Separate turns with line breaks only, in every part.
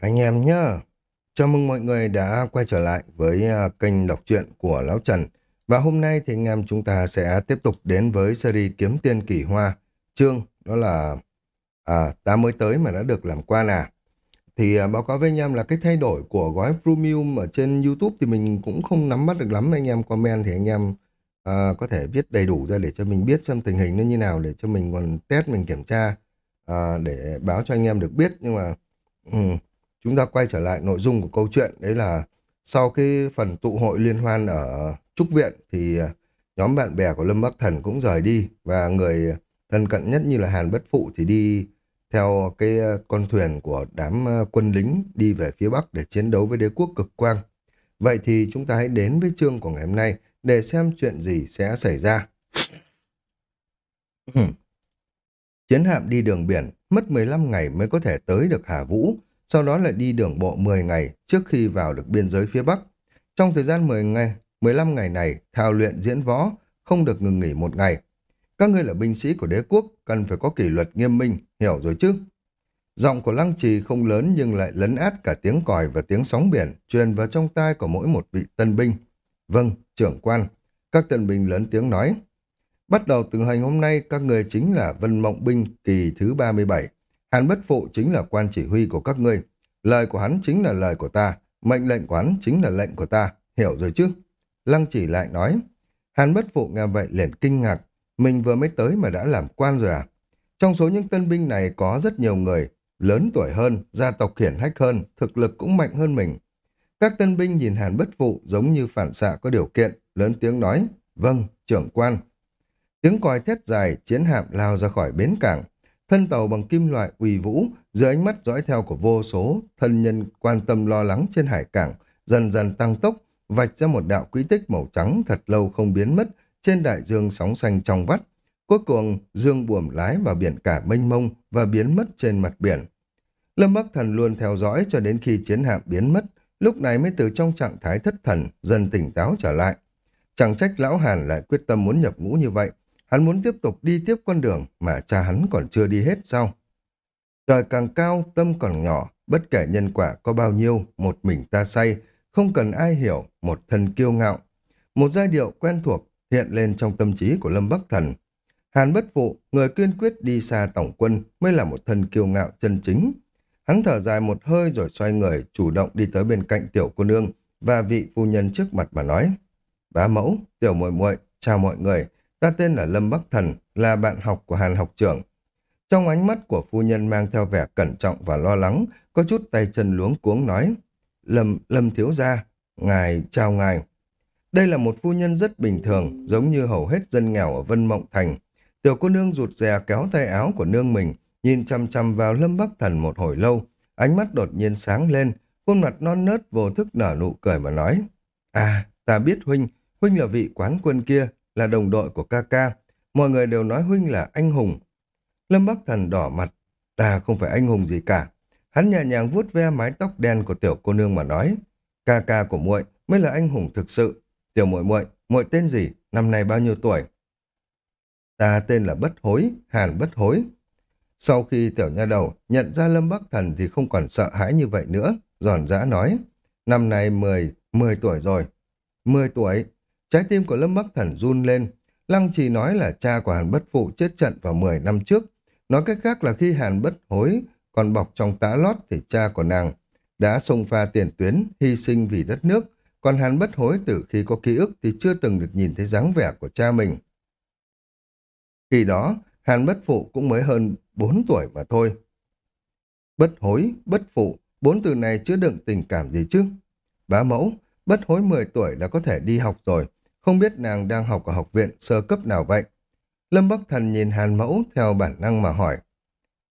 Anh em nhá, chào mừng mọi người đã quay trở lại với à, kênh đọc truyện của Lão Trần. Và hôm nay thì anh em chúng ta sẽ tiếp tục đến với series Kiếm Tiên Kỳ Hoa. Chương đó là à, ta mới tới mà đã được làm qua nè à. Thì à, báo cáo với anh em là cái thay đổi của gói Premium ở trên YouTube thì mình cũng không nắm bắt được lắm. Anh em comment thì anh em à, có thể viết đầy đủ ra để cho mình biết xem tình hình nó như nào để cho mình còn test mình kiểm tra à, để báo cho anh em được biết. Nhưng mà... Ừ, chúng ta quay trở lại nội dung của câu chuyện đấy là sau cái phần tụ hội liên hoan ở Trúc Viện thì à, nhóm bạn bè của Lâm Bắc Thần cũng rời đi và người thân cận nhất như là Hàn Bất Phụ thì đi theo cái à, con thuyền của đám à, quân lính đi về phía Bắc để chiến đấu với đế quốc cực quang. Vậy thì chúng ta hãy đến với chương của ngày hôm nay để xem chuyện gì sẽ xảy ra. Chiến hạm đi đường biển, mất 15 ngày mới có thể tới được Hà Vũ, sau đó lại đi đường bộ 10 ngày trước khi vào được biên giới phía Bắc. Trong thời gian 10 ngày, 15 ngày này, thao luyện diễn võ, không được ngừng nghỉ một ngày. Các ngươi là binh sĩ của đế quốc, cần phải có kỷ luật nghiêm minh, hiểu rồi chứ? Giọng của Lăng Trì không lớn nhưng lại lấn át cả tiếng còi và tiếng sóng biển, truyền vào trong tai của mỗi một vị tân binh. Vâng, trưởng quan. Các tân binh lớn tiếng nói. Bắt đầu từ hành hôm nay, các người chính là Vân Mộng Binh kỳ thứ 37, Hàn bất phụ chính là quan chỉ huy của các ngươi. Lời của hắn chính là lời của ta. Mệnh lệnh của hắn chính là lệnh của ta. Hiểu rồi chứ? Lăng chỉ lại nói. Hàn bất phụ nghe vậy liền kinh ngạc. Mình vừa mới tới mà đã làm quan rồi à? Trong số những tân binh này có rất nhiều người lớn tuổi hơn, gia tộc hiển hách hơn, thực lực cũng mạnh hơn mình. Các tân binh nhìn Hàn bất phụ giống như phản xạ có điều kiện, lớn tiếng nói, vâng, trưởng quan. Tiếng còi thét dài, chiến hạm lao ra khỏi bến cảng, Thân tàu bằng kim loại uy vũ, dưới ánh mắt dõi theo của vô số thân nhân quan tâm lo lắng trên hải cảng, dần dần tăng tốc, vạch ra một đạo quỹ tích màu trắng thật lâu không biến mất trên đại dương sóng xanh trong vắt. Cuối cùng, dương buồm lái vào biển cả mênh mông và biến mất trên mặt biển. Lâm Bắc Thần luôn theo dõi cho đến khi chiến hạm biến mất, lúc này mới từ trong trạng thái thất thần, dần tỉnh táo trở lại. Chẳng trách lão Hàn lại quyết tâm muốn nhập ngũ như vậy, Hắn muốn tiếp tục đi tiếp con đường mà cha hắn còn chưa đi hết sao? Trời càng cao, tâm còn nhỏ, bất kể nhân quả có bao nhiêu, một mình ta say, không cần ai hiểu, một thân kiêu ngạo. Một giai điệu quen thuộc hiện lên trong tâm trí của Lâm Bắc Thần. Hàn bất phụ, người kiên quyết đi xa tổng quân mới là một thân kiêu ngạo chân chính. Hắn thở dài một hơi rồi xoay người, chủ động đi tới bên cạnh tiểu cô nương và vị phu nhân trước mặt mà nói. Bá mẫu, tiểu muội muội chào mọi người, Ta tên là Lâm Bắc Thần, là bạn học của Hàn học trưởng. Trong ánh mắt của phu nhân mang theo vẻ cẩn trọng và lo lắng, có chút tay chân luống cuống nói. Lâm, Lâm thiếu gia, ngài, chào ngài. Đây là một phu nhân rất bình thường, giống như hầu hết dân nghèo ở Vân Mộng Thành. Tiểu cô nương rụt rè kéo tay áo của nương mình, nhìn chăm chăm vào Lâm Bắc Thần một hồi lâu, ánh mắt đột nhiên sáng lên, khuôn mặt non nớt vô thức nở nụ cười mà nói. À, ta biết huynh, huynh là vị quán quân kia, là đồng đội của ca ca. Mọi người đều nói huynh là anh hùng. Lâm Bắc Thần đỏ mặt. Ta không phải anh hùng gì cả. Hắn nhẹ nhàng vuốt ve mái tóc đen của tiểu cô nương mà nói. Ca ca của muội mới là anh hùng thực sự. Tiểu muội muội, muội tên gì? Năm nay bao nhiêu tuổi? Ta tên là Bất Hối, Hàn Bất Hối. Sau khi tiểu nha đầu nhận ra Lâm Bắc Thần thì không còn sợ hãi như vậy nữa, giòn giã nói. Năm nay 10, 10 tuổi rồi. 10 tuổi, Trái tim của Lâm Bắc Thần run lên. Lăng trì nói là cha của Hàn Bất Phụ chết trận vào 10 năm trước. Nói cách khác là khi Hàn Bất Hối còn bọc trong tá lót thì cha của nàng đã xông pha tiền tuyến, hy sinh vì đất nước. Còn Hàn Bất Hối từ khi có ký ức thì chưa từng được nhìn thấy dáng vẻ của cha mình. Khi đó, Hàn Bất Phụ cũng mới hơn 4 tuổi mà thôi. Bất hối, bất phụ, bốn từ này chứa đựng tình cảm gì chứ? Bá mẫu, bất hối 10 tuổi đã có thể đi học rồi, không biết nàng đang học ở học viện sơ cấp nào vậy? Lâm Bắc Thần nhìn Hàn Mẫu theo bản năng mà hỏi.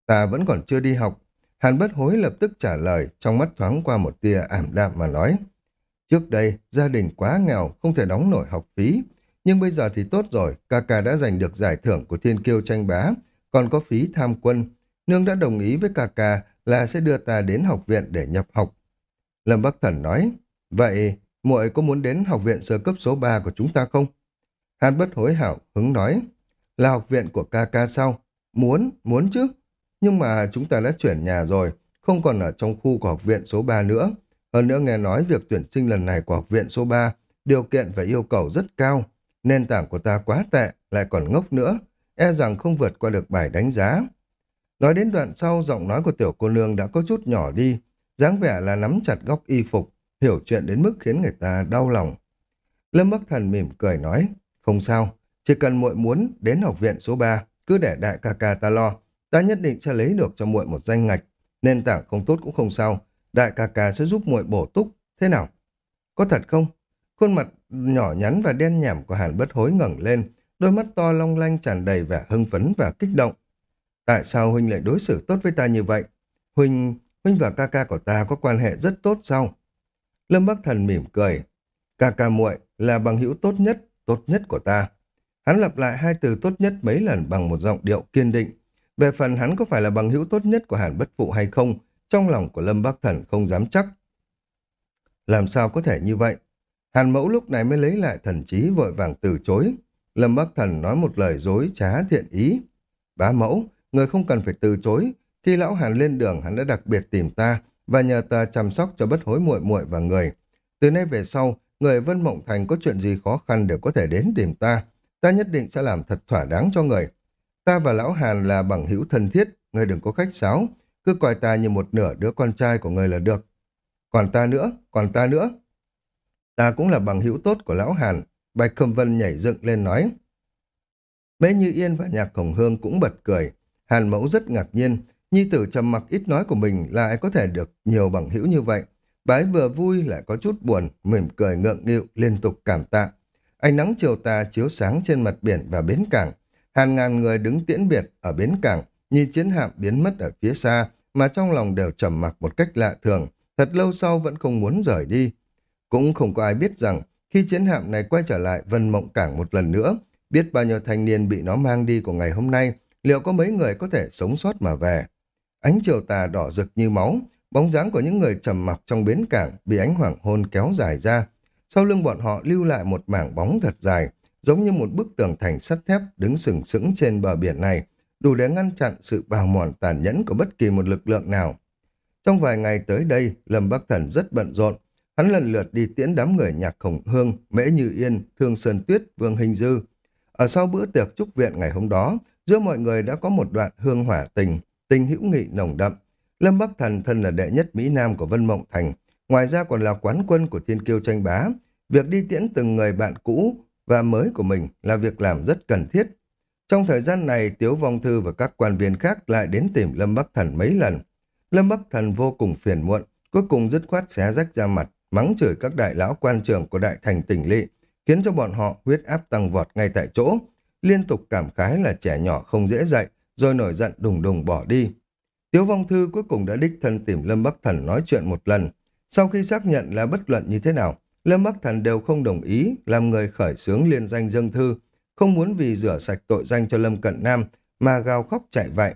Ta vẫn còn chưa đi học. Hàn Bất Hối lập tức trả lời, trong mắt thoáng qua một tia ảm đạm mà nói. Trước đây, gia đình quá nghèo, không thể đóng nổi học phí. Nhưng bây giờ thì tốt rồi, ca ca đã giành được giải thưởng của thiên kiêu tranh bá, còn có phí tham quân. Nương đã đồng ý với ca ca là sẽ đưa ta đến học viện để nhập học. Lâm Bắc Thần nói, vậy muội có muốn đến học viện sơ cấp số 3 của chúng ta không? Hàn bất hối hảo, hứng nói, là học viện của ca ca sao? Muốn, muốn chứ. Nhưng mà chúng ta đã chuyển nhà rồi, không còn ở trong khu của học viện số 3 nữa. Hơn nữa nghe nói việc tuyển sinh lần này của học viện số 3 điều kiện và yêu cầu rất cao. Nền tảng của ta quá tệ, lại còn ngốc nữa, e rằng không vượt qua được bài đánh giá. Nói đến đoạn sau, giọng nói của tiểu cô nương đã có chút nhỏ đi, dáng vẻ là nắm chặt góc y phục, hiểu chuyện đến mức khiến người ta đau lòng. Lâm Bắc Thần mỉm cười nói, không sao, chỉ cần muội muốn đến học viện số 3, cứ để đại ca ca ta lo, ta nhất định sẽ lấy được cho muội một danh ngạch, nền tảng không tốt cũng không sao, đại ca ca sẽ giúp muội bổ túc, thế nào? Có thật không? Khuôn mặt nhỏ nhắn và đen nhảm của Hàn bất hối ngẩng lên, đôi mắt to long lanh tràn đầy vẻ hưng phấn và kích động. Tại sao Huynh lại đối xử tốt với ta như vậy? Huynh, Huynh và ca ca của ta có quan hệ rất tốt sao? Lâm Bắc Thần mỉm cười. Ca ca muội là bằng hữu tốt nhất, tốt nhất của ta. Hắn lặp lại hai từ tốt nhất mấy lần bằng một giọng điệu kiên định. Về phần hắn có phải là bằng hữu tốt nhất của Hàn Bất Phụ hay không, trong lòng của Lâm Bắc Thần không dám chắc. Làm sao có thể như vậy? Hàn Mẫu lúc này mới lấy lại thần trí vội vàng từ chối. Lâm Bắc Thần nói một lời dối trá thiện ý. Bá Mẫu, người không cần phải từ chối. Khi lão Hàn lên đường, hắn đã đặc biệt tìm ta và nhờ ta chăm sóc cho bất hối muội muội và người. Từ nay về sau, người Vân Mộng Thành có chuyện gì khó khăn đều có thể đến tìm ta. Ta nhất định sẽ làm thật thỏa đáng cho người. Ta và lão Hàn là bằng hữu thân thiết, người đừng có khách sáo, cứ coi ta như một nửa đứa con trai của người là được. Còn ta nữa, còn ta nữa. Ta cũng là bằng hữu tốt của lão Hàn, Bạch Khâm Vân nhảy dựng lên nói. Mễ Như Yên và Nhạc Hồng Hương cũng bật cười. Hàn Mẫu rất ngạc nhiên, nhi tử trầm mặc ít nói của mình lại có thể được nhiều bằng hữu như vậy. Bái vừa vui lại có chút buồn, mỉm cười ngượng nghịu liên tục cảm tạ. Ánh nắng chiều tà chiếu sáng trên mặt biển và bến cảng. Hàng ngàn người đứng tiễn biệt ở bến cảng, nhìn chiến hạm biến mất ở phía xa, mà trong lòng đều trầm mặc một cách lạ thường, thật lâu sau vẫn không muốn rời đi. Cũng không có ai biết rằng, khi chiến hạm này quay trở lại Vân Mộng Cảng một lần nữa, biết bao nhiêu thanh niên bị nó mang đi của ngày hôm nay, liệu có mấy người có thể sống sót mà về. Ánh chiều tà đỏ rực như máu, bóng dáng của những người trầm mặc trong bến cảng bị ánh hoàng hôn kéo dài ra. Sau lưng bọn họ lưu lại một mảng bóng thật dài, giống như một bức tường thành sắt thép đứng sừng sững trên bờ biển này, đủ để ngăn chặn sự bào mòn tàn nhẫn của bất kỳ một lực lượng nào. Trong vài ngày tới đây, Lâm Bắc Thần rất bận rộn. Hắn lần lượt đi tiễn đám người nhạc khổng hương, mễ như yên, thương sơn tuyết, vương hình dư. Ở sau bữa tiệc trúc viện ngày hôm đó, giữa mọi người đã có một đoạn hương hỏa tình, tình hữu nghị nồng đậm. Lâm Bắc Thần thân là đệ nhất Mỹ Nam của Vân Mộng Thành, ngoài ra còn là quán quân của thiên kiêu tranh bá. Việc đi tiễn từng người bạn cũ và mới của mình là việc làm rất cần thiết. Trong thời gian này, Tiếu Vong Thư và các quan viên khác lại đến tìm Lâm Bắc Thần mấy lần. Lâm Bắc Thần vô cùng phiền muộn, cuối cùng dứt khoát xé rách ra mặt, mắng chửi các đại lão quan trưởng của đại thành tỉnh lỵ, khiến cho bọn họ huyết áp tăng vọt ngay tại chỗ, liên tục cảm khái là trẻ nhỏ không dễ dạy, rồi nổi giận đùng đùng bỏ đi. Tiếu Vong Thư cuối cùng đã đích thân tìm Lâm Bắc Thần nói chuyện một lần. Sau khi xác nhận là bất luận như thế nào, Lâm Bắc Thần đều không đồng ý làm người khởi xướng liên danh dâng thư, không muốn vì rửa sạch tội danh cho Lâm Cận Nam mà gào khóc chạy vậy.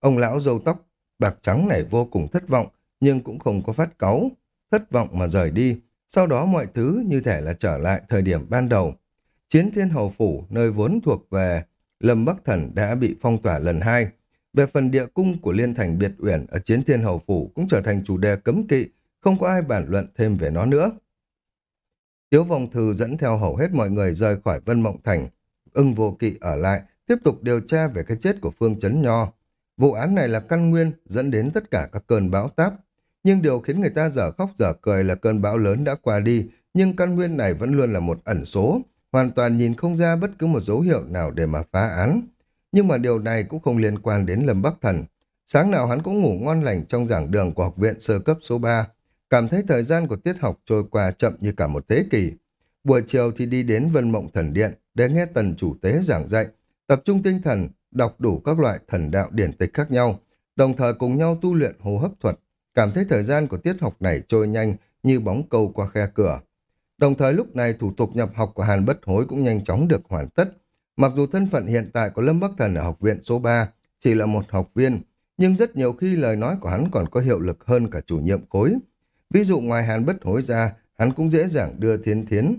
Ông lão râu tóc bạc trắng này vô cùng thất vọng, nhưng cũng không có phát cáu, thất vọng mà rời đi. Sau đó mọi thứ như thể là trở lại thời điểm ban đầu. Chiến thiên hầu phủ, nơi vốn thuộc về Lâm Bắc Thần đã bị phong tỏa lần hai. Về phần địa cung của Liên Thành Biệt Uyển ở Chiến Thiên Hầu Phủ cũng trở thành chủ đề cấm kỵ, không có ai bàn luận thêm về nó nữa. Tiếu Vong Thư dẫn theo hầu hết mọi người rời khỏi Vân Mộng Thành, ưng vô kỵ ở lại, tiếp tục điều tra về cái chết của Phương Chấn Nho. Vụ án này là căn nguyên dẫn đến tất cả các cơn bão táp. Nhưng điều khiến người ta dở khóc dở cười là cơn bão lớn đã qua đi, nhưng căn nguyên này vẫn luôn là một ẩn số, hoàn toàn nhìn không ra bất cứ một dấu hiệu nào để mà phá án. Nhưng mà điều này cũng không liên quan đến Lâm Bắc Thần. Sáng nào hắn cũng ngủ ngon lành trong giảng đường của học viện sơ cấp số 3, cảm thấy thời gian của tiết học trôi qua chậm như cả một thế kỷ. Buổi chiều thì đi đến Vân Mộng Thần Điện để nghe tần chủ tế giảng dạy, tập trung tinh thần, đọc đủ các loại thần đạo điển tịch khác nhau, đồng thời cùng nhau tu luyện hô hấp thuật, cảm thấy thời gian của tiết học này trôi nhanh như bóng câu qua khe cửa. Đồng thời lúc này thủ tục nhập học của Hàn Bất Hối cũng nhanh chóng được hoàn tất. Mặc dù thân phận hiện tại của Lâm Bắc Thần ở học viện số 3 chỉ là một học viên, nhưng rất nhiều khi lời nói của hắn còn có hiệu lực hơn cả chủ nhiệm khối. Ví dụ ngoài Hàn Bất Hối ra, hắn cũng dễ dàng đưa Thiên Thiến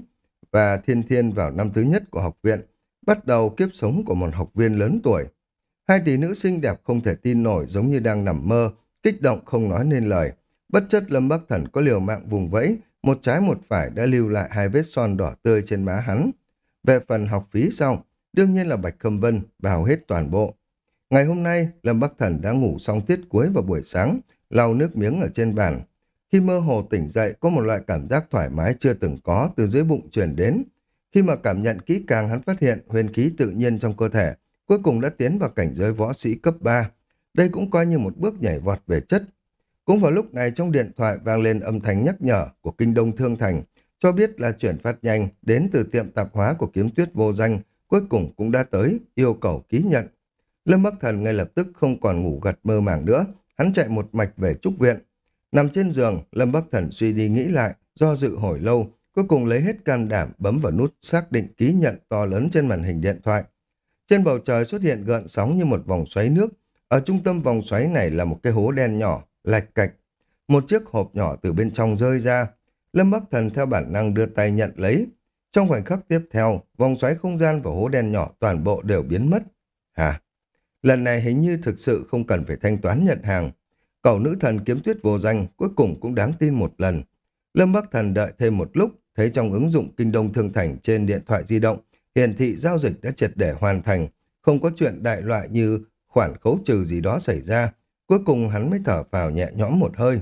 và Thiên Thiên vào năm thứ nhất của học viện, bắt đầu kiếp sống của một học viên lớn tuổi. Hai tỷ nữ xinh đẹp không thể tin nổi giống như đang nằm mơ, kích động không nói nên lời. Bất chất Lâm Bắc Thần có liều mạng vùng vẫy, một trái một phải đã lưu lại hai vết son đỏ tươi trên má hắn. Về phần học phí xong đương nhiên là Bạch Khâm Vân bào hết toàn bộ. Ngày hôm nay, Lâm Bắc Thần đã ngủ xong tiết cuối vào buổi sáng, lau nước miếng ở trên bàn. Khi mơ hồ tỉnh dậy, có một loại cảm giác thoải mái chưa từng có từ dưới bụng truyền đến. Khi mà cảm nhận kỹ càng hắn phát hiện huyền khí tự nhiên trong cơ thể, cuối cùng đã tiến vào cảnh giới võ sĩ cấp 3. Đây cũng coi như một bước nhảy vọt về chất. Cũng vào lúc này trong điện thoại vang lên âm thanh nhắc nhở của Kinh Đông Thương Thành, cho biết là chuyển phát nhanh đến từ tiệm tạp hóa của kiếm tuyết vô danh, cuối cùng cũng đã tới, yêu cầu ký nhận. Lâm Bắc Thần ngay lập tức không còn ngủ gật mơ màng nữa, hắn chạy một mạch về trúc viện. Nằm trên giường, Lâm Bắc Thần suy đi nghĩ lại, do dự hồi lâu, cuối cùng lấy hết can đảm bấm vào nút xác định ký nhận to lớn trên màn hình điện thoại. Trên bầu trời xuất hiện gợn sóng như một vòng xoáy nước, ở trung tâm vòng xoáy này là một cái hố đen nhỏ, lạch cạch. Một chiếc hộp nhỏ từ bên trong rơi ra, Lâm Bắc Thần theo bản năng đưa tay nhận lấy. Trong khoảnh khắc tiếp theo, vòng xoáy không gian và hố đen nhỏ toàn bộ đều biến mất. Hả? Lần này hình như thực sự không cần phải thanh toán nhận hàng. Cậu nữ thần kiếm tuyết vô danh cuối cùng cũng đáng tin một lần. Lâm Bắc Thần đợi thêm một lúc, thấy trong ứng dụng Kinh Đông Thương Thành trên điện thoại di động, hiển thị giao dịch đã triệt để hoàn thành, không có chuyện đại loại như khoản khấu trừ gì đó xảy ra. Cuối cùng hắn mới thở vào nhẹ nhõm một hơi.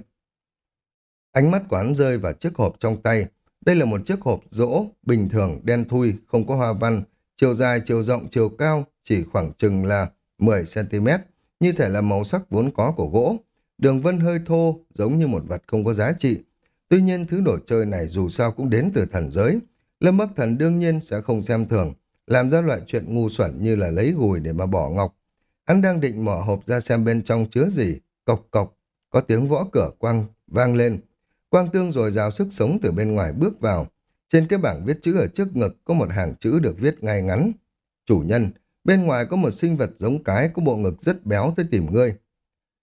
Ánh mắt của hắn rơi vào chiếc hộp trong tay. Đây là một chiếc hộp rỗ, bình thường, đen thui, không có hoa văn, chiều dài, chiều rộng, chiều cao, chỉ khoảng chừng là 10cm, như thể là màu sắc vốn có của gỗ. Đường vân hơi thô, giống như một vật không có giá trị. Tuy nhiên thứ đồ chơi này dù sao cũng đến từ thần giới. Lâm Bắc Thần đương nhiên sẽ không xem thường, làm ra loại chuyện ngu xuẩn như là lấy gùi để mà bỏ ngọc. Hắn đang định mở hộp ra xem bên trong chứa gì, cộc cộc, có tiếng võ cửa quang vang lên. Quang tương rồi rào sức sống từ bên ngoài bước vào. Trên cái bảng viết chữ ở trước ngực có một hàng chữ được viết ngay ngắn. Chủ nhân, bên ngoài có một sinh vật giống cái có bộ ngực rất béo tới tìm ngươi.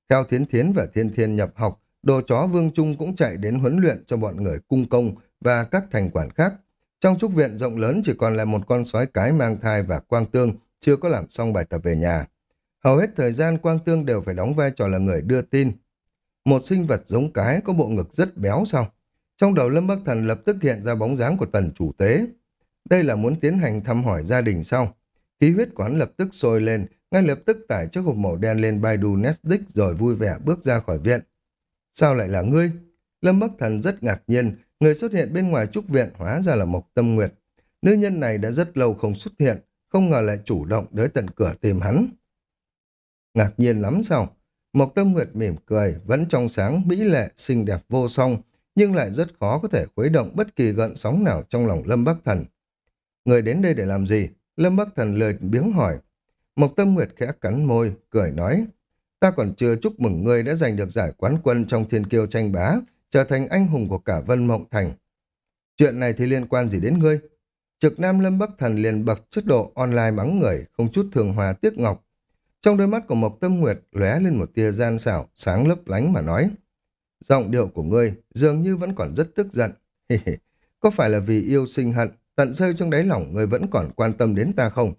Theo Thiến Thiến và Thiên Thiên nhập học, đồ chó Vương Trung cũng chạy đến huấn luyện cho bọn người cung công và các thành quản khác. Trong trúc viện rộng lớn chỉ còn là một con sói cái mang thai và quang tương chưa có làm xong bài tập về nhà. Hầu hết thời gian quang tương đều phải đóng vai trò là người đưa tin. Một sinh vật giống cái có bộ ngực rất béo sao? Trong đầu Lâm Bắc Thần lập tức hiện ra bóng dáng của tần chủ tế. Đây là muốn tiến hành thăm hỏi gia đình sau. Khí huyết quán lập tức sôi lên, ngay lập tức tải chiếc hộp màu đen lên Baidu Netflix rồi vui vẻ bước ra khỏi viện. Sao lại là ngươi? Lâm Bắc Thần rất ngạc nhiên, người xuất hiện bên ngoài trúc viện hóa ra là Mộc Tâm Nguyệt. Nữ nhân này đã rất lâu không xuất hiện, không ngờ lại chủ động tới tận cửa tìm hắn. Ngạc nhiên lắm sao? Mộc Tâm Nguyệt mỉm cười, vẫn trong sáng, mỹ lệ, xinh đẹp vô song, nhưng lại rất khó có thể khuấy động bất kỳ gợn sóng nào trong lòng Lâm Bắc Thần. Người đến đây để làm gì? Lâm Bắc Thần lời biếng hỏi. Mộc Tâm Nguyệt khẽ cắn môi, cười nói, ta còn chưa chúc mừng ngươi đã giành được giải quán quân trong thiên kiêu tranh bá, trở thành anh hùng của cả Vân Mộng Thành. Chuyện này thì liên quan gì đến ngươi? Trực Nam Lâm Bắc Thần liền bậc chất độ online mắng người, không chút thường hòa tiếc ngọc. Trong đôi mắt của Mộc Tâm Nguyệt lóe lên một tia gian xảo, sáng lấp lánh mà nói. Giọng điệu của ngươi dường như vẫn còn rất tức giận. Có phải là vì yêu sinh hận, tận sâu trong đáy lòng ngươi vẫn còn quan tâm đến ta không?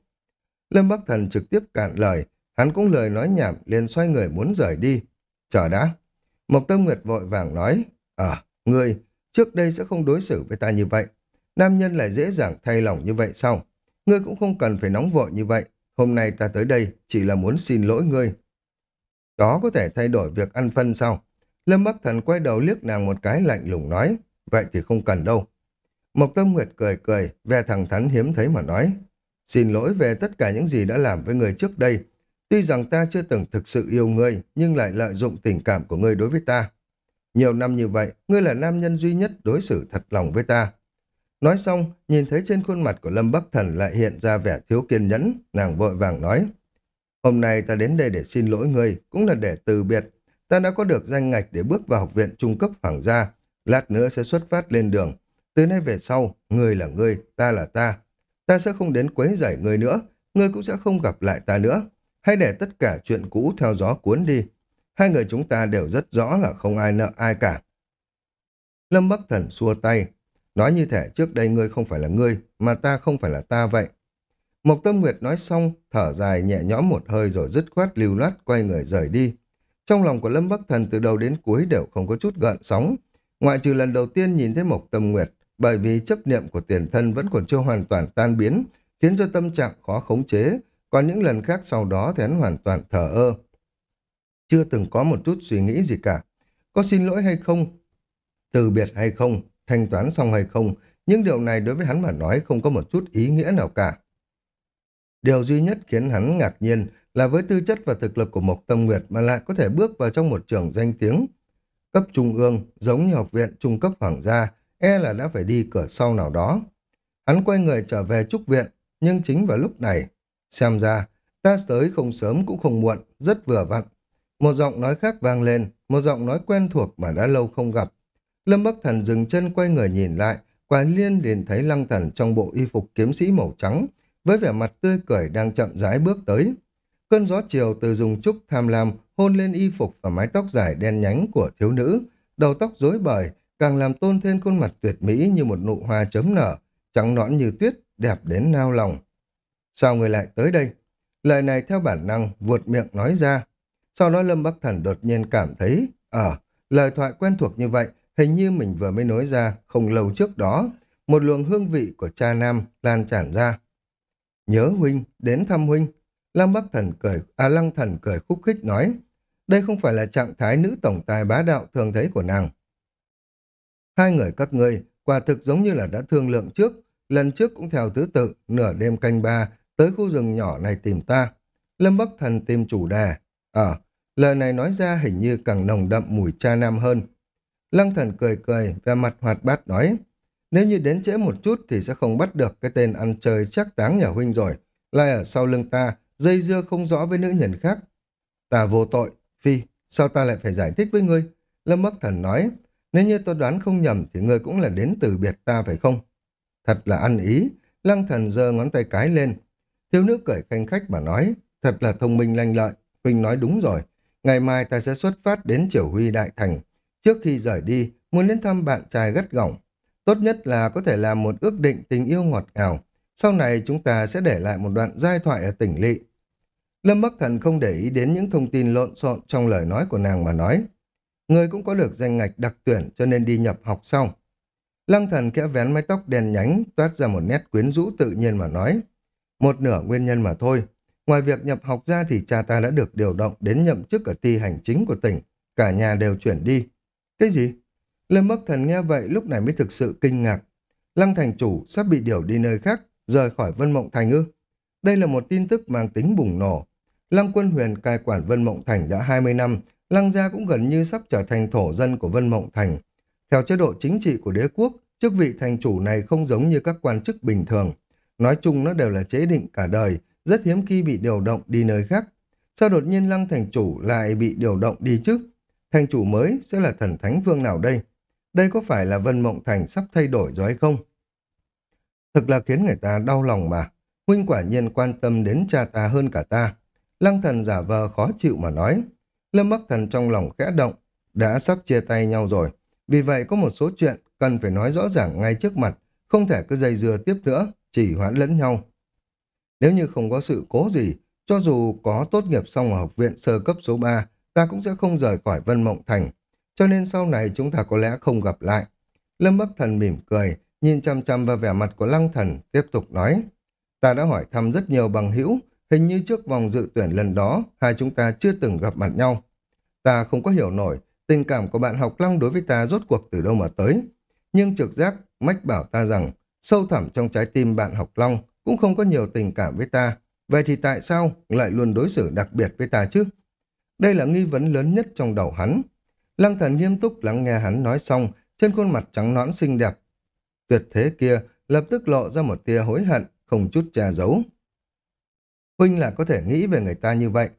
Lâm Bắc Thần trực tiếp cạn lời, hắn cũng lời nói nhảm liền xoay người muốn rời đi. Chờ đã. Mộc Tâm Nguyệt vội vàng nói, Ờ, à, ngươi, trước đây sẽ không đối xử với ta như vậy. Nam nhân lại dễ dàng thay lòng như vậy sao? Ngươi cũng không cần phải nóng vội như vậy. Hôm nay ta tới đây chỉ là muốn xin lỗi ngươi. Đó có thể thay đổi việc ăn phân sao? Lâm Bắc Thần quay đầu liếc nàng một cái lạnh lùng nói, vậy thì không cần đâu. Mộc Tâm Nguyệt cười cười, vẻ thẳng thắn hiếm thấy mà nói, xin lỗi về tất cả những gì đã làm với người trước đây. Tuy rằng ta chưa từng thực sự yêu ngươi, nhưng lại lợi dụng tình cảm của ngươi đối với ta. Nhiều năm như vậy, ngươi là nam nhân duy nhất đối xử thật lòng với ta. Nói xong, nhìn thấy trên khuôn mặt của Lâm Bắc Thần lại hiện ra vẻ thiếu kiên nhẫn, nàng vội vàng nói. Hôm nay ta đến đây để xin lỗi người cũng là để từ biệt. Ta đã có được danh ngạch để bước vào học viện trung cấp hoàng gia. Lát nữa sẽ xuất phát lên đường. Từ nay về sau, người là người ta là ta. Ta sẽ không đến quấy rầy người nữa, người cũng sẽ không gặp lại ta nữa. Hãy để tất cả chuyện cũ theo gió cuốn đi. Hai người chúng ta đều rất rõ là không ai nợ ai cả. Lâm Bắc Thần xua tay, Nói như thể trước đây ngươi không phải là ngươi, mà ta không phải là ta vậy. Mộc Tâm Nguyệt nói xong, thở dài nhẹ nhõm một hơi rồi dứt khoát lưu loát quay người rời đi. Trong lòng của Lâm Bắc Thần từ đầu đến cuối đều không có chút gợn sóng. Ngoại trừ lần đầu tiên nhìn thấy Mộc Tâm Nguyệt, bởi vì chấp niệm của tiền thân vẫn còn chưa hoàn toàn tan biến, khiến cho tâm trạng khó khống chế, còn những lần khác sau đó thì hắn hoàn toàn thở ơ. Chưa từng có một chút suy nghĩ gì cả. Có xin lỗi hay không? Từ biệt hay không? Thanh toán xong hay không? Nhưng điều này đối với hắn mà nói không có một chút ý nghĩa nào cả. Điều duy nhất khiến hắn ngạc nhiên là với tư chất và thực lực của Mộc Tâm Nguyệt mà lại có thể bước vào trong một trường danh tiếng. Cấp trung ương, giống như học viện trung cấp hoàng gia, e là đã phải đi cửa sau nào đó. Hắn quay người trở về trúc viện, nhưng chính vào lúc này, xem ra, ta tới không sớm cũng không muộn, rất vừa vặn. Một giọng nói khác vang lên, một giọng nói quen thuộc mà đã lâu không gặp. Lâm Bắc Thần dừng chân quay người nhìn lại, quả liên liền thấy lăng thần trong bộ y phục kiếm sĩ màu trắng, với vẻ mặt tươi cười đang chậm rãi bước tới. Cơn gió chiều từ dùng trúc tham lam hôn lên y phục và mái tóc dài đen nhánh của thiếu nữ, đầu tóc rối bời, càng làm tôn thêm khuôn mặt tuyệt mỹ như một nụ hoa chấm nở, trắng nõn như tuyết, đẹp đến nao lòng. Sao người lại tới đây? Lời này theo bản năng vượt miệng nói ra. Sau đó Lâm Bắc Thần đột nhiên cảm thấy, ờ, lời thoại quen thuộc như vậy, hình như mình vừa mới nói ra không lâu trước đó, một luồng hương vị của cha nam lan tràn ra. Nhớ huynh, đến thăm huynh. Lam Bắc Thần cười, à Lăng Thần cười khúc khích nói, đây không phải là trạng thái nữ tổng tài bá đạo thường thấy của nàng. Hai người các ngươi quả thực giống như là đã thương lượng trước, lần trước cũng theo thứ tự, nửa đêm canh ba, tới khu rừng nhỏ này tìm ta. Lâm Bắc Thần tìm chủ đề. Ờ, lời này nói ra hình như càng nồng đậm mùi cha nam hơn. Lăng Thần cười cười, vẻ mặt hoạt bát nói, nếu như đến trễ một chút thì sẽ không bắt được cái tên ăn chơi chắc táng nhà huynh rồi, lại ở sau lưng ta, dây dưa không rõ với nữ nhân khác. Ta vô tội, Phi, sao ta lại phải giải thích với ngươi? Lâm Bắc Thần nói, nếu như tôi đoán không nhầm thì ngươi cũng là đến từ biệt ta phải không? Thật là ăn ý, Lăng Thần giơ ngón tay cái lên. Thiếu nữ cười khanh khách mà nói, thật là thông minh lanh lợi, Huynh nói đúng rồi. Ngày mai ta sẽ xuất phát đến Triều Huy Đại Thành. Trước khi rời đi, muốn đến thăm bạn trai gắt gỏng. Tốt nhất là có thể làm một ước định tình yêu ngọt ngào. Sau này chúng ta sẽ để lại một đoạn giai thoại ở tỉnh lỵ. Lâm Bắc Thần không để ý đến những thông tin lộn xộn trong lời nói của nàng mà nói. Người cũng có được danh ngạch đặc tuyển cho nên đi nhập học sau. Lăng thần kẽ vén mái tóc đen nhánh, toát ra một nét quyến rũ tự nhiên mà nói. Một nửa nguyên nhân mà thôi. Ngoài việc nhập học ra thì cha ta đã được điều động đến nhậm chức ở ty hành chính của tỉnh. Cả nhà đều chuyển đi. Cái gì? Lâm Bắc Thần nghe vậy lúc này mới thực sự kinh ngạc. Lăng thành chủ sắp bị điều đi nơi khác, rời khỏi Vân Mộng Thành ư. Đây là một tin tức mang tính bùng nổ. Lăng quân huyền cai quản Vân Mộng Thành đã 20 năm, Lăng gia cũng gần như sắp trở thành thổ dân của Vân Mộng Thành. Theo chế độ chính trị của đế quốc, chức vị thành chủ này không giống như các quan chức bình thường. Nói chung nó đều là chế định cả đời, rất hiếm khi bị điều động đi nơi khác. Sao đột nhiên lăng thành chủ lại bị điều động đi chứ? Thành chủ mới sẽ là thần thánh vương nào đây? Đây có phải là Vân Mộng Thành sắp thay đổi rồi hay không? Thực là khiến người ta đau lòng mà. Huynh quả nhiên quan tâm đến cha ta hơn cả ta. Lăng thần giả vờ khó chịu mà nói. Lâm Bắc Thần trong lòng khẽ động, đã sắp chia tay nhau rồi. Vì vậy có một số chuyện cần phải nói rõ ràng ngay trước mặt, không thể cứ dây dưa tiếp nữa, chỉ hoãn lẫn nhau. Nếu như không có sự cố gì, cho dù có tốt nghiệp xong ở học viện sơ cấp số 3, ta cũng sẽ không rời khỏi Vân Mộng Thành, cho nên sau này chúng ta có lẽ không gặp lại. Lâm Bắc Thần mỉm cười, nhìn chăm chăm vào vẻ mặt của Lăng Thần, tiếp tục nói. Ta đã hỏi thăm rất nhiều bằng hữu, hình như trước vòng dự tuyển lần đó, hai chúng ta chưa từng gặp mặt nhau. Ta không có hiểu nổi, tình cảm của bạn học Lăng đối với ta rốt cuộc từ đâu mà tới. Nhưng trực giác, mách bảo ta rằng, sâu thẳm trong trái tim bạn học Long cũng không có nhiều tình cảm với ta. Vậy thì tại sao lại luôn đối xử đặc biệt với ta chứ? Đây là nghi vấn lớn nhất trong đầu hắn. Lăng thần nghiêm túc lắng nghe hắn nói xong, trên khuôn mặt trắng nõn xinh đẹp. Tuyệt thế kia lập tức lộ ra một tia hối hận, không chút che giấu. Huynh là có thể nghĩ về người ta như vậy.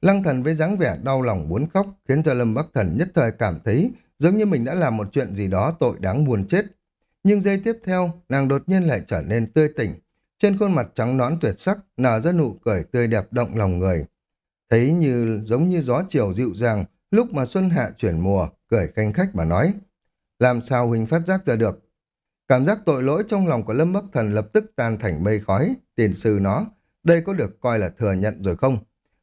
Lăng thần với dáng vẻ đau lòng muốn khóc khiến cho Lâm Bắc Thần nhất thời cảm thấy giống như mình đã làm một chuyện gì đó tội đáng buồn chết. Nhưng giây tiếp theo, nàng đột nhiên lại trở nên tươi tỉnh. Trên khuôn mặt trắng nõn tuyệt sắc, nở ra nụ cười tươi đẹp động lòng người. Thấy như giống như gió chiều dịu dàng, lúc mà xuân hạ chuyển mùa, cười canh khách mà nói. Làm sao huynh phát giác ra được? Cảm giác tội lỗi trong lòng của Lâm Bắc Thần lập tức tan thành mây khói, tiền sư nó. Đây có được coi là thừa nhận rồi không?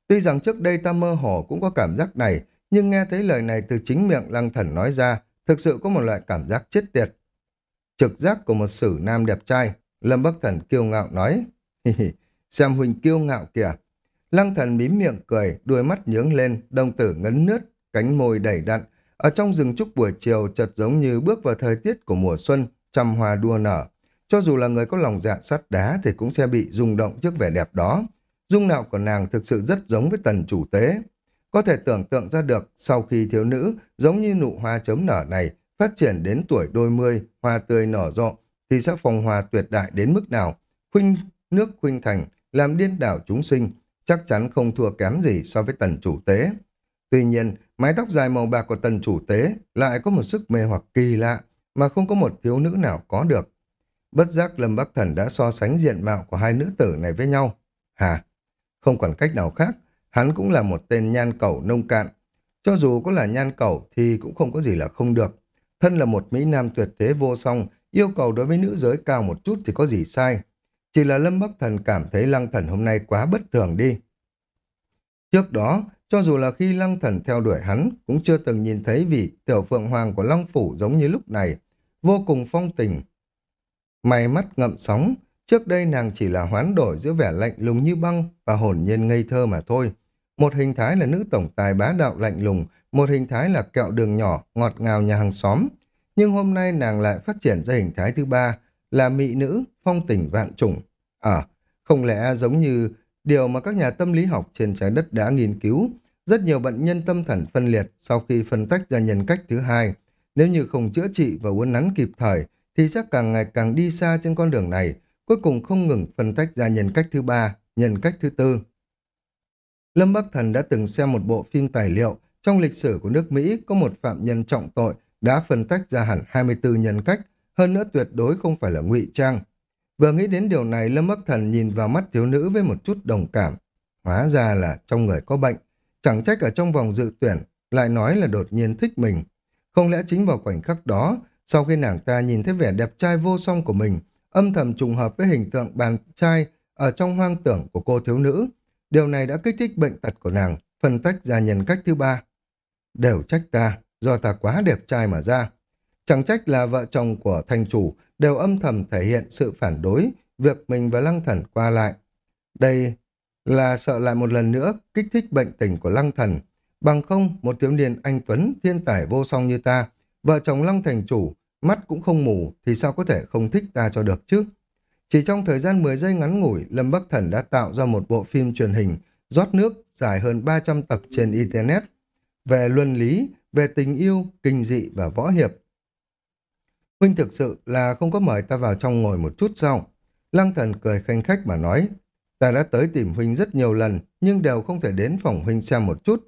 Tuy rằng trước đây ta mơ hồ cũng có cảm giác này, nhưng nghe thấy lời này từ chính miệng lăng thần nói ra, thực sự có một loại cảm giác chết tiệt. Trực giác của một sử nam đẹp trai, Lâm Bắc Thần kiêu ngạo nói, xem huynh kiêu ngạo kìa. Lăng thần mím miệng cười, đuôi mắt nhướng lên, đồng tử ngấn nước, cánh môi đầy đặn. Ở trong rừng trúc buổi chiều chợt giống như bước vào thời tiết của mùa xuân, trăm hoa đua nở. Cho dù là người có lòng dạ sắt đá thì cũng sẽ bị rung động trước vẻ đẹp đó. Dung nạo của nàng thực sự rất giống với tần chủ tế. Có thể tưởng tượng ra được sau khi thiếu nữ giống như nụ hoa chấm nở này phát triển đến tuổi đôi mươi, hoa tươi nở rộ, thì sẽ phong hoa tuyệt đại đến mức nào. Khuynh nước khuynh thành, làm điên đảo chúng sinh, chắc chắn không thua kém gì so với tần chủ tế. Tuy nhiên, mái tóc dài màu bạc của tần chủ tế lại có một sức mê hoặc kỳ lạ mà không có một thiếu nữ nào có được. Bất giác Lâm Bắc Thần đã so sánh diện mạo của hai nữ tử này với nhau. Hà, không còn cách nào khác, hắn cũng là một tên nhan cầu nông cạn. Cho dù có là nhan cầu thì cũng không có gì là không được. Thân là một Mỹ Nam tuyệt thế vô song, yêu cầu đối với nữ giới cao một chút thì có gì sai. Chỉ là Lâm Bắc Thần cảm thấy Lăng Thần hôm nay quá bất thường đi. Trước đó, cho dù là khi Lăng Thần theo đuổi hắn, cũng chưa từng nhìn thấy vị tiểu phượng hoàng của Long Phủ giống như lúc này, vô cùng phong tình. Mày mắt ngậm sóng, trước đây nàng chỉ là hoán đổi giữa vẻ lạnh lùng như băng và hồn nhiên ngây thơ mà thôi. Một hình thái là nữ tổng tài bá đạo lạnh lùng, một hình thái là kẹo đường nhỏ, ngọt ngào nhà hàng xóm. Nhưng hôm nay nàng lại phát triển ra hình thái thứ ba, là mỹ nữ, phong tình vạn trùng. À, không lẽ giống như điều mà các nhà tâm lý học trên trái đất đã nghiên cứu, rất nhiều bệnh nhân tâm thần phân liệt sau khi phân tách ra nhân cách thứ hai, nếu như không chữa trị và uốn nắn kịp thời, thì sẽ càng ngày càng đi xa trên con đường này, cuối cùng không ngừng phân tách ra nhân cách thứ ba, nhân cách thứ tư. Lâm Bắc Thần đã từng xem một bộ phim tài liệu, trong lịch sử của nước Mỹ có một phạm nhân trọng tội đã phân tách ra hẳn 24 nhân cách, hơn nữa tuyệt đối không phải là ngụy trang. Vừa nghĩ đến điều này, Lâm Bắc Thần nhìn vào mắt thiếu nữ với một chút đồng cảm. Hóa ra là trong người có bệnh, chẳng trách ở trong vòng dự tuyển, lại nói là đột nhiên thích mình. Không lẽ chính vào khoảnh khắc đó, sau khi nàng ta nhìn thấy vẻ đẹp trai vô song của mình, âm thầm trùng hợp với hình tượng bàn trai ở trong hoang tưởng của cô thiếu nữ, điều này đã kích thích bệnh tật của nàng, phân tách ra nhân cách thứ ba. Đều trách ta, do ta quá đẹp trai mà ra. Chẳng trách là vợ chồng của thành chủ đều âm thầm thể hiện sự phản đối việc mình và lăng thần qua lại. Đây là sợ lại một lần nữa kích thích bệnh tình của lăng thần. Bằng không, một thiếu niên anh Tuấn, thiên tài vô song như ta, vợ chồng lăng thành chủ, mắt cũng không mù thì sao có thể không thích ta cho được chứ? Chỉ trong thời gian 10 giây ngắn ngủi, Lâm Bắc Thần đã tạo ra một bộ phim truyền hình rót nước dài hơn 300 tập trên Internet về luân lý, về tình yêu, kinh dị và võ hiệp. Huynh thực sự là không có mời ta vào trong ngồi một chút sao? Lăng thần cười khanh khách mà nói, ta đã tới tìm Huynh rất nhiều lần, nhưng đều không thể đến phòng Huynh xem một chút.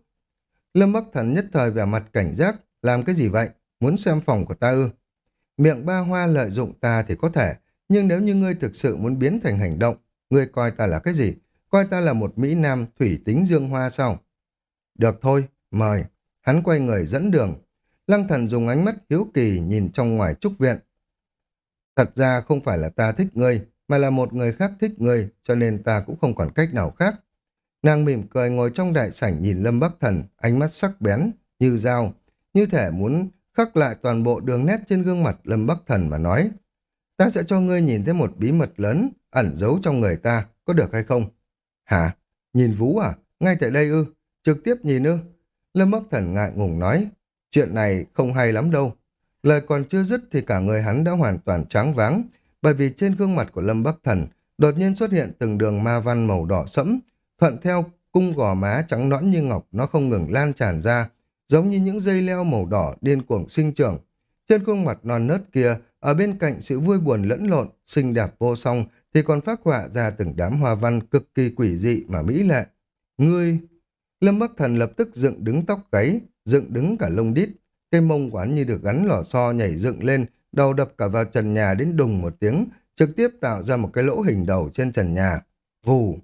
Lâm Bắc Thần nhất thời vẻ mặt cảnh giác, làm cái gì vậy? Muốn xem phòng của ta ư? Miệng ba hoa lợi dụng ta thì có thể, nhưng nếu như ngươi thực sự muốn biến thành hành động, ngươi coi ta là cái gì? Coi ta là một Mỹ Nam thủy tính dương hoa sao? Được thôi, mời. Hắn quay người dẫn đường. Lăng thần dùng ánh mắt hiếu kỳ nhìn trong ngoài trúc viện. Thật ra không phải là ta thích ngươi, mà là một người khác thích ngươi, cho nên ta cũng không còn cách nào khác. Nàng mỉm cười ngồi trong đại sảnh nhìn Lâm Bắc Thần, ánh mắt sắc bén, như dao, như thể muốn khắc lại toàn bộ đường nét trên gương mặt Lâm Bắc Thần mà nói. Ta sẽ cho ngươi nhìn thấy một bí mật lớn, ẩn giấu trong người ta, có được hay không? Hả? Nhìn Vũ à? Ngay tại đây ư? Trực tiếp nhìn ư? Lâm Bắc Thần ngại ngùng nói, chuyện này không hay lắm đâu. Lời còn chưa dứt thì cả người hắn đã hoàn toàn trắng váng, bởi vì trên gương mặt của Lâm Bắc Thần đột nhiên xuất hiện từng đường ma văn màu đỏ sẫm, thuận theo cung gò má trắng nõn như ngọc nó không ngừng lan tràn ra, giống như những dây leo màu đỏ điên cuồng sinh trưởng. Trên khuôn mặt non nớt kia, ở bên cạnh sự vui buồn lẫn lộn, xinh đẹp vô song, thì còn phát họa ra từng đám hoa văn cực kỳ quỷ dị mà mỹ lệ. Ngươi... Lâm Bắc Thần lập tức dựng đứng tóc gáy, dựng đứng cả lông đít. Cây mông quán như được gắn lò xo nhảy dựng lên, đầu đập cả vào trần nhà đến đùng một tiếng, trực tiếp tạo ra một cái lỗ hình đầu trên trần nhà. Vù!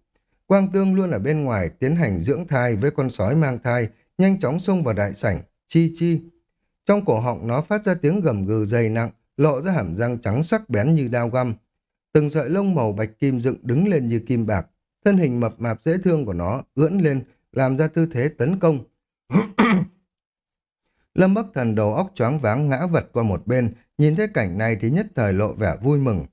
Quang Tương luôn ở bên ngoài tiến hành dưỡng thai với con sói mang thai, nhanh chóng xông vào đại sảnh, chi chi. Trong cổ họng nó phát ra tiếng gầm gừ dày nặng, lộ ra hàm răng trắng sắc bén như đao găm. Từng sợi lông màu bạch kim dựng đứng lên như kim bạc, thân hình mập mạp dễ thương của nó ưỡn lên, làm ra tư thế tấn công. Lâm Bắc Thần đầu óc choáng váng ngã vật qua một bên, nhìn thấy cảnh này thì nhất thời lộ vẻ vui mừng.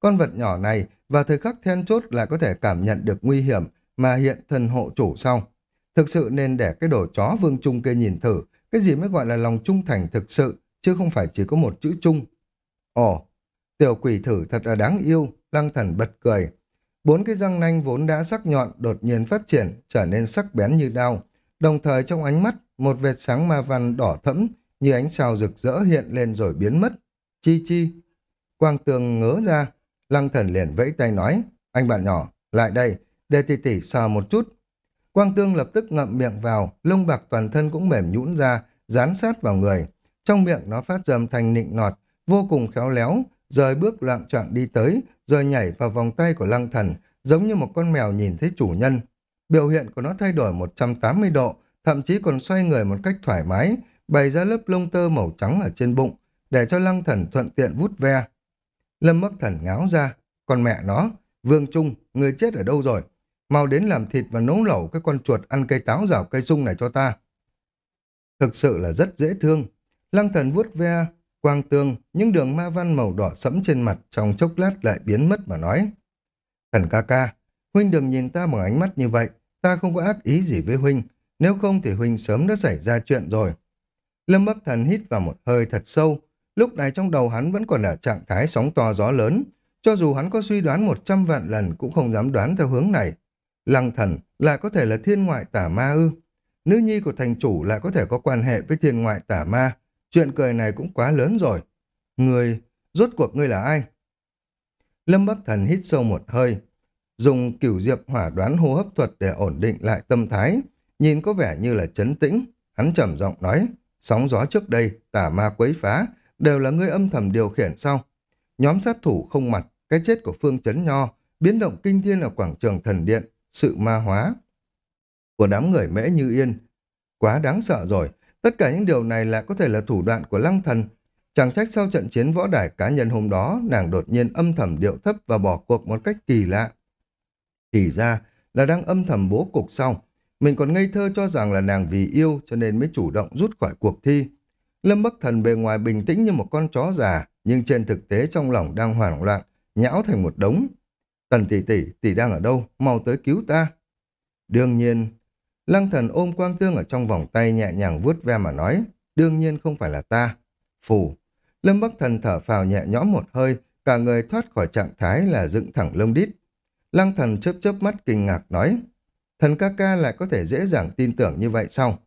Con vật nhỏ này vào thời khắc then chốt lại có thể cảm nhận được nguy hiểm mà hiện thần hộ chủ sau. Thực sự nên để cái đồ chó vương trung kia nhìn thử, cái gì mới gọi là lòng trung thành thực sự, chứ không phải chỉ có một chữ trung. Ồ, tiểu quỷ thử thật là đáng yêu, lăng thần bật cười. Bốn cái răng nanh vốn đã sắc nhọn đột nhiên phát triển, trở nên sắc bén như đao. Đồng thời trong ánh mắt, một vệt sáng ma văn đỏ thẫm như ánh sao rực rỡ hiện lên rồi biến mất. Chi chi. Quang tường ngớ ra, lăng thần liền vẫy tay nói, anh bạn nhỏ, lại đây, để tỷ tỷ sờ một chút. Quang tương lập tức ngậm miệng vào, lông bạc toàn thân cũng mềm nhũn ra, dán sát vào người. Trong miệng nó phát dầm thành nịnh nọt, vô cùng khéo léo, rời bước loạn trọng đi tới, rồi nhảy vào vòng tay của lăng thần, giống như một con mèo nhìn thấy chủ nhân. Biểu hiện của nó thay đổi 180 độ, thậm chí còn xoay người một cách thoải mái, bày ra lớp lông tơ màu trắng ở trên bụng, để cho lăng thần thuận tiện vút ve. Lâm Bắc Thần ngáo ra, con mẹ nó, Vương Trung, người chết ở đâu rồi? Mau đến làm thịt và nấu lẩu cái con chuột ăn cây táo rào cây sung này cho ta. Thực sự là rất dễ thương. Lăng thần vuốt ve, quang tương, những đường ma văn màu đỏ sẫm trên mặt trong chốc lát lại biến mất mà nói. Thần ca ca, Huynh đừng nhìn ta bằng ánh mắt như vậy, ta không có ác ý gì với Huynh, nếu không thì Huynh sớm đã xảy ra chuyện rồi. Lâm Bắc Thần hít vào một hơi thật sâu, lúc này trong đầu hắn vẫn còn ở trạng thái sóng to gió lớn, cho dù hắn có suy đoán một trăm vạn lần cũng không dám đoán theo hướng này. Lăng thần lại có thể là thiên ngoại tả ma ư. Nữ nhi của thành chủ lại có thể có quan hệ với thiên ngoại tả ma. Chuyện cười này cũng quá lớn rồi. Người, rốt cuộc ngươi là ai? Lâm Bắc Thần hít sâu một hơi, dùng cửu diệp hỏa đoán hô hấp thuật để ổn định lại tâm thái, nhìn có vẻ như là chấn tĩnh. Hắn trầm giọng nói, sóng gió trước đây, tả ma quấy phá, đều là ngươi âm thầm điều khiển sau. Nhóm sát thủ không mặt, cái chết của Phương Chấn Nho, biến động kinh thiên ở quảng trường thần điện, sự ma hóa của đám người mễ như yên. Quá đáng sợ rồi, tất cả những điều này lại có thể là thủ đoạn của lăng thần. Chẳng trách sau trận chiến võ đài cá nhân hôm đó, nàng đột nhiên âm thầm điệu thấp và bỏ cuộc một cách kỳ lạ. Thì ra là đang âm thầm bố cục sau. Mình còn ngây thơ cho rằng là nàng vì yêu cho nên mới chủ động rút khỏi cuộc thi. Lâm Bắc Thần bề ngoài bình tĩnh như một con chó già, nhưng trên thực tế trong lòng đang hoảng loạn, nhão thành một đống. Tần tỷ tỷ, tỷ đang ở đâu? Mau tới cứu ta. Đương nhiên, lăng thần ôm quang tương ở trong vòng tay nhẹ nhàng vuốt ve mà nói, đương nhiên không phải là ta. Phù. Lâm Bắc Thần thở phào nhẹ nhõm một hơi, cả người thoát khỏi trạng thái là dựng thẳng lông đít. Lăng thần chớp chớp mắt kinh ngạc nói, thần ca ca lại có thể dễ dàng tin tưởng như vậy sao?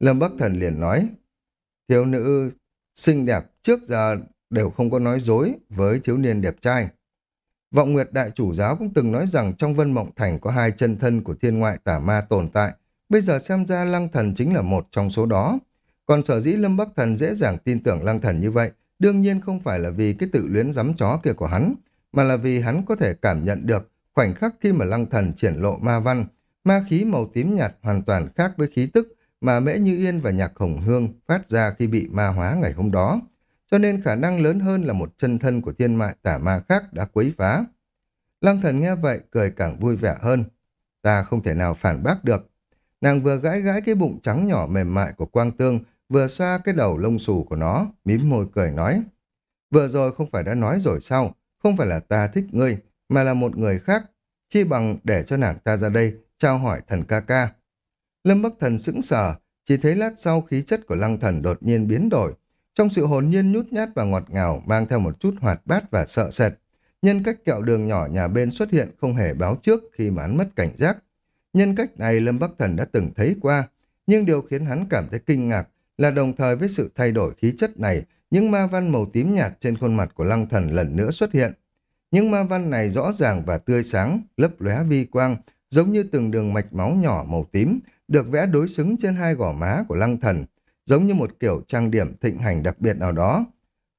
Lâm Bắc Thần liền nói, thiếu nữ xinh đẹp trước giờ đều không có nói dối với thiếu niên đẹp trai. Vọng Nguyệt Đại Chủ Giáo cũng từng nói rằng trong Vân Mộng Thành có hai chân thân của thiên ngoại tả ma tồn tại. Bây giờ xem ra Lăng Thần chính là một trong số đó. Còn sở dĩ Lâm Bắc Thần dễ dàng tin tưởng Lăng Thần như vậy, đương nhiên không phải là vì cái tự luyến rắm chó kia của hắn, mà là vì hắn có thể cảm nhận được khoảnh khắc khi mà Lăng Thần triển lộ ma văn, ma khí màu tím nhạt hoàn toàn khác với khí tức mà Mễ Như Yên và Nhạc Hồng Hương phát ra khi bị ma hóa ngày hôm đó cho nên khả năng lớn hơn là một chân thân của thiên mại tả ma khác đã quấy phá. Lăng thần nghe vậy, cười càng vui vẻ hơn. Ta không thể nào phản bác được. Nàng vừa gãi gãi cái bụng trắng nhỏ mềm mại của quang tương, vừa xoa cái đầu lông xù của nó, mím môi cười nói. Vừa rồi không phải đã nói rồi sao, không phải là ta thích ngươi, mà là một người khác. Chi bằng để cho nàng ta ra đây, trao hỏi thần ca ca. Lâm Bắc Thần sững sờ, chỉ thấy lát sau khí chất của lăng thần đột nhiên biến đổi, trong sự hồn nhiên nhút nhát và ngọt ngào mang theo một chút hoạt bát và sợ sệt. Nhân cách kẹo đường nhỏ nhà bên xuất hiện không hề báo trước khi mà hắn mất cảnh giác. Nhân cách này Lâm Bắc Thần đã từng thấy qua, nhưng điều khiến hắn cảm thấy kinh ngạc là đồng thời với sự thay đổi khí chất này, những ma văn màu tím nhạt trên khuôn mặt của lăng thần lần nữa xuất hiện. Những ma văn này rõ ràng và tươi sáng, lấp lóe vi quang, giống như từng đường mạch máu nhỏ màu tím, được vẽ đối xứng trên hai gò má của lăng thần, giống như một kiểu trang điểm thịnh hành đặc biệt nào đó.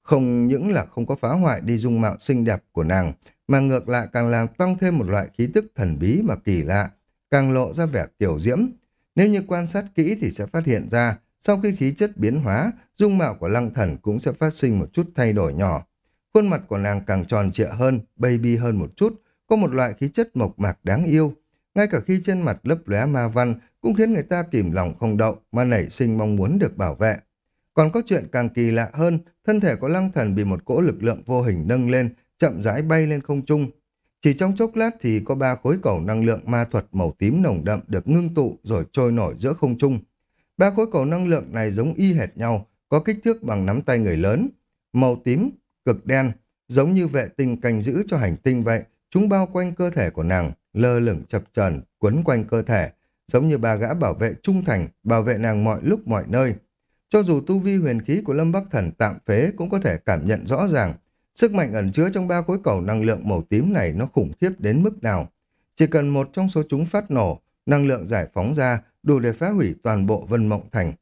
Không những là không có phá hoại đi dung mạo xinh đẹp của nàng, mà ngược lại càng làm tăng thêm một loại khí tức thần bí mà kỳ lạ, càng lộ ra vẻ kiểu diễm. Nếu như quan sát kỹ thì sẽ phát hiện ra, sau khi khí chất biến hóa, dung mạo của lăng thần cũng sẽ phát sinh một chút thay đổi nhỏ. Khuôn mặt của nàng càng tròn trịa hơn, baby hơn một chút, có một loại khí chất mộc mạc đáng yêu. Ngay cả khi trên mặt lấp lóe ma văn cũng khiến người ta kìm lòng không đậu mà nảy sinh mong muốn được bảo vệ. Còn có chuyện càng kỳ lạ hơn, thân thể của lăng thần bị một cỗ lực lượng vô hình nâng lên, chậm rãi bay lên không trung. Chỉ trong chốc lát thì có ba khối cầu năng lượng ma thuật màu tím nồng đậm được ngưng tụ rồi trôi nổi giữa không trung. Ba khối cầu năng lượng này giống y hệt nhau, có kích thước bằng nắm tay người lớn. Màu tím, cực đen, giống như vệ tinh canh giữ cho hành tinh vậy. Chúng bao quanh cơ thể của nàng, lơ lửng chập chờn quấn quanh cơ thể, giống như ba gã bảo vệ trung thành, bảo vệ nàng mọi lúc mọi nơi. Cho dù tu vi huyền khí của Lâm Bắc Thần tạm phế cũng có thể cảm nhận rõ ràng, sức mạnh ẩn chứa trong ba khối cầu năng lượng màu tím này nó khủng khiếp đến mức nào. Chỉ cần một trong số chúng phát nổ, năng lượng giải phóng ra đủ để phá hủy toàn bộ Vân Mộng Thành.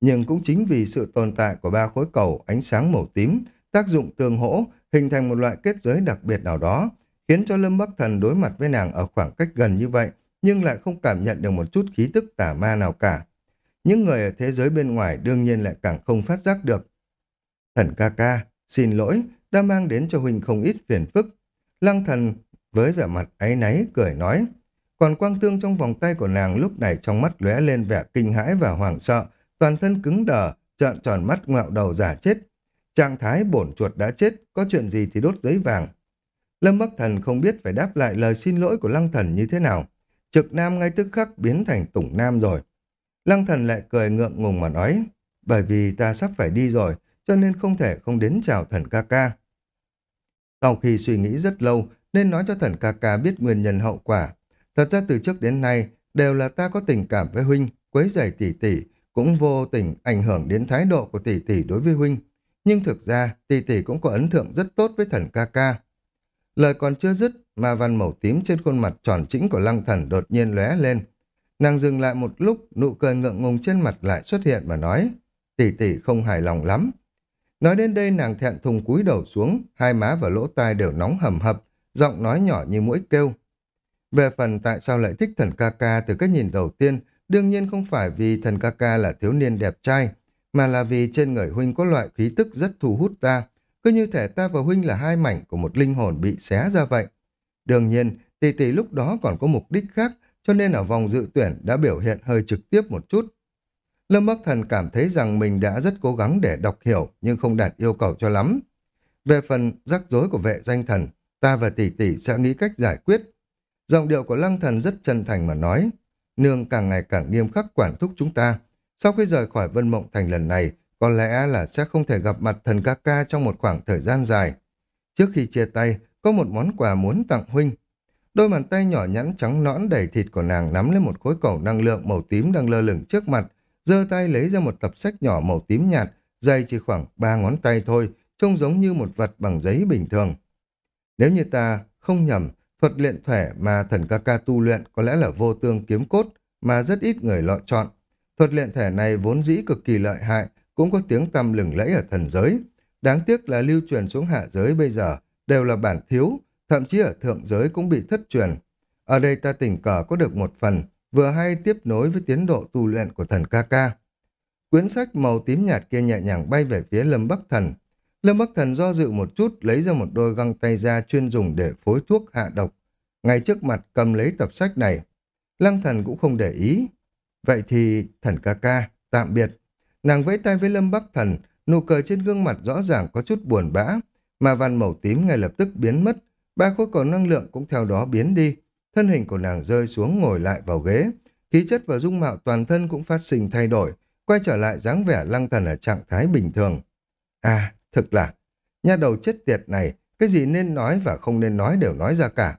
Nhưng cũng chính vì sự tồn tại của ba khối cầu ánh sáng màu tím, tác dụng tương hỗ, hình thành một loại kết giới đặc biệt nào đó, khiến cho Lâm Bắc Thần đối mặt với nàng ở khoảng cách gần như vậy, nhưng lại không cảm nhận được một chút khí tức tà ma nào cả. Những người ở thế giới bên ngoài đương nhiên lại càng không phát giác được. Thần ca ca, xin lỗi, đã mang đến cho Huynh không ít phiền phức. Lăng thần với vẻ mặt áy náy cười nói. Còn quang tương trong vòng tay của nàng lúc này trong mắt lóe lên vẻ kinh hãi và hoảng sợ, toàn thân cứng đờ, trợn tròn mắt ngạo đầu giả chết. Trạng thái bổn chuột đã chết, có chuyện gì thì đốt giấy vàng. Lâm Bắc Thần không biết phải đáp lại lời xin lỗi của Lăng Thần như thế nào. Trực Nam ngay tức khắc biến thành Tùng Nam rồi. Lăng Thần lại cười ngượng ngùng mà nói, bởi vì ta sắp phải đi rồi, cho nên không thể không đến chào thần ca ca. Sau khi suy nghĩ rất lâu, nên nói cho thần ca ca biết nguyên nhân hậu quả. Thật ra từ trước đến nay, đều là ta có tình cảm với huynh, quấy rầy tỷ tỷ, cũng vô tình ảnh hưởng đến thái độ của tỷ tỷ đối với huynh. Nhưng thực ra, tỷ tỷ cũng có ấn tượng rất tốt với thần ca ca. Lời còn chưa dứt, mà văn màu tím trên khuôn mặt tròn trĩnh của lăng thần đột nhiên lóe lên. Nàng dừng lại một lúc, nụ cười ngượng ngùng trên mặt lại xuất hiện và nói, tỷ tỷ không hài lòng lắm. Nói đến đây nàng thẹn thùng cúi đầu xuống, hai má và lỗ tai đều nóng hầm hập, giọng nói nhỏ như mũi kêu. Về phần tại sao lại thích thần ca ca từ cái nhìn đầu tiên, đương nhiên không phải vì thần ca ca là thiếu niên đẹp trai, mà là vì trên người huynh có loại khí tức rất thu hút ta, cứ như thể ta và huynh là hai mảnh của một linh hồn bị xé ra vậy. Đương nhiên, tỷ tỷ lúc đó còn có mục đích khác, cho nên ở vòng dự tuyển đã biểu hiện hơi trực tiếp một chút. Lâm Bắc Thần cảm thấy rằng mình đã rất cố gắng để đọc hiểu nhưng không đạt yêu cầu cho lắm. Về phần rắc rối của vệ danh thần, ta và tỷ tỷ sẽ nghĩ cách giải quyết. Giọng điệu của Lăng Thần rất chân thành mà nói, nương càng ngày càng nghiêm khắc quản thúc chúng ta. Sau khi rời khỏi Vân Mộng Thành lần này, có lẽ là sẽ không thể gặp mặt thần ca ca trong một khoảng thời gian dài. Trước khi chia tay, có một món quà muốn tặng huynh. Đôi bàn tay nhỏ nhắn trắng nõn đầy thịt của nàng nắm lên một khối cầu năng lượng màu tím đang lơ lửng trước mặt, giơ tay lấy ra một tập sách nhỏ màu tím nhạt, dày chỉ khoảng ba ngón tay thôi, trông giống như một vật bằng giấy bình thường. Nếu như ta không nhầm, thuật luyện thể mà thần ca ca tu luyện có lẽ là vô tương kiếm cốt, mà rất ít người lựa chọn. Thuật luyện thể này vốn dĩ cực kỳ lợi hại, cũng có tiếng tăm lừng lẫy ở thần giới. Đáng tiếc là lưu truyền xuống hạ giới bây giờ đều là bản thiếu, thậm chí ở thượng giới cũng bị thất truyền. Ở đây ta tình cờ có được một phần, vừa hay tiếp nối với tiến độ tu luyện của thần ca ca. Quyển sách màu tím nhạt kia nhẹ nhàng bay về phía Lâm Bắc Thần. Lâm Bắc Thần do dự một chút lấy ra một đôi găng tay ra chuyên dùng để phối thuốc hạ độc. Ngay trước mặt cầm lấy tập sách này. Lăng thần cũng không để ý. Vậy thì thần ca ca, tạm biệt. Nàng vẫy tay với Lâm Bắc Thần, nụ cười trên gương mặt rõ ràng có chút buồn bã, mà văn màu tím ngay lập tức biến mất, ba khối cầu năng lượng cũng theo đó biến đi. Thân hình của nàng rơi xuống ngồi lại vào ghế, khí chất và dung mạo toàn thân cũng phát sinh thay đổi, quay trở lại dáng vẻ lăng thần ở trạng thái bình thường. À, thực là, nhà đầu chết tiệt này, cái gì nên nói và không nên nói đều nói ra cả.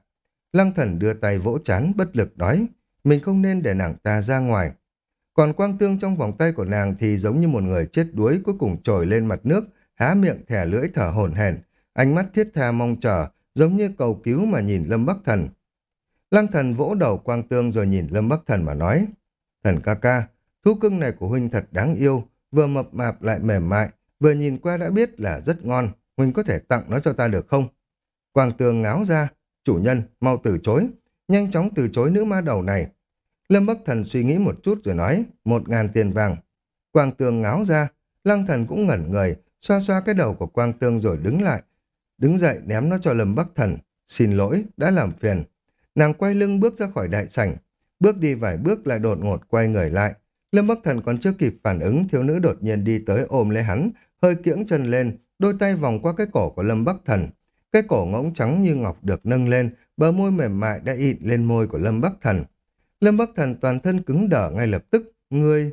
Lăng thần đưa tay vỗ chán bất lực nói, mình không nên để nàng ta ra ngoài. Còn quang tương trong vòng tay của nàng thì giống như một người chết đuối cuối cùng trồi lên mặt nước, há miệng thẻ lưỡi thở hổn hển, ánh mắt thiết tha mong chờ, giống như cầu cứu mà nhìn Lâm Bắc Thần. Lăng thần vỗ đầu quang tương rồi nhìn Lâm Bắc Thần mà nói, Thần ca ca, thú cưng này của huynh thật đáng yêu, vừa mập mạp lại mềm mại, vừa nhìn qua đã biết là rất ngon, huynh có thể tặng nó cho ta được không? Quang tương ngáo ra, chủ nhân, mau từ chối, nhanh chóng từ chối nữ ma đầu này, Lâm Bắc Thần suy nghĩ một chút rồi nói, một ngàn tiền vàng. Quang Tương ngáo ra, Lăng Thần cũng ngẩn người, xoa xoa cái đầu của Quang Tương rồi đứng lại. Đứng dậy ném nó cho Lâm Bắc Thần. Xin lỗi, đã làm phiền. Nàng quay lưng bước ra khỏi đại sảnh. Bước đi vài bước lại đột ngột quay người lại. Lâm Bắc Thần còn chưa kịp phản ứng, thiếu nữ đột nhiên đi tới ôm lấy hắn, hơi kiễng chân lên, đôi tay vòng qua cái cổ của Lâm Bắc Thần. Cái cổ ngỗng trắng như ngọc được nâng lên, bờ môi mềm mại đã ịn lên môi của Lâm Bắc Thần. Lâm Bắc Thần toàn thân cứng đờ ngay lập tức, ngươi...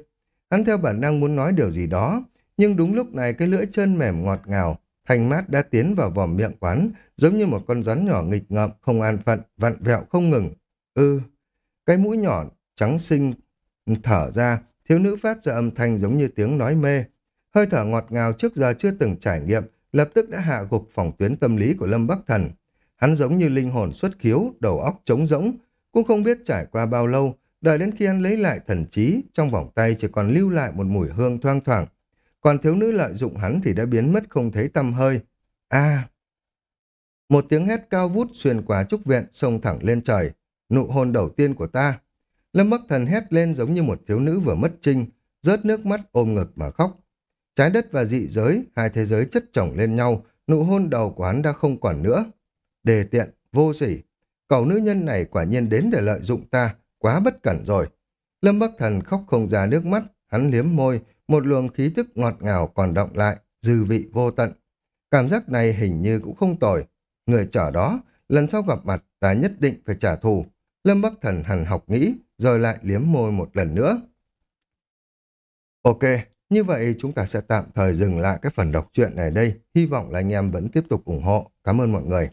Hắn theo bản năng muốn nói điều gì đó, nhưng đúng lúc này cái lưỡi chân mềm ngọt ngào, thanh mát đã tiến vào vòm miệng quán, giống như một con rắn nhỏ nghịch ngợm, không an phận, vặn vẹo không ngừng. ư cái mũi nhỏ trắng xinh thở ra, thiếu nữ phát ra âm thanh giống như tiếng nói mê. Hơi thở ngọt ngào trước giờ chưa từng trải nghiệm, lập tức đã hạ gục phòng tuyến tâm lý của Lâm Bắc Thần. Hắn giống như linh hồn xuất khiếu, đầu óc trống rỗng, cũng không biết trải qua bao lâu, đợi đến khi hắn lấy lại thần trí, trong vòng tay chỉ còn lưu lại một mùi hương thoang thoảng. Còn thiếu nữ lợi dụng hắn thì đã biến mất không thấy tăm hơi. a Một tiếng hét cao vút xuyên qua trúc viện, xông thẳng lên trời. Nụ hôn đầu tiên của ta. Lâm Bắc Thần hét lên giống như một thiếu nữ vừa mất trinh, rớt nước mắt ôm ngực mà khóc. Trái đất và dị giới, hai thế giới chất chồng lên nhau, nụ hôn đầu của hắn đã không còn nữa. Đề tiện, vô sỉ. Cậu nữ nhân này quả nhiên đến để lợi dụng ta, quá bất cẩn rồi. Lâm Bắc Thần khóc không ra nước mắt, hắn liếm môi, một luồng khí thức ngọt ngào còn động lại, dư vị vô tận. Cảm giác này hình như cũng không tồi. Người chở đó, lần sau gặp mặt ta nhất định phải trả thù. Lâm Bắc Thần hẳn học nghĩ, rồi lại liếm môi một lần nữa. Ok, như vậy chúng ta sẽ tạm thời dừng lại cái phần đọc truyện này đây. Hy vọng là anh em vẫn tiếp tục ủng hộ. Cảm ơn mọi người.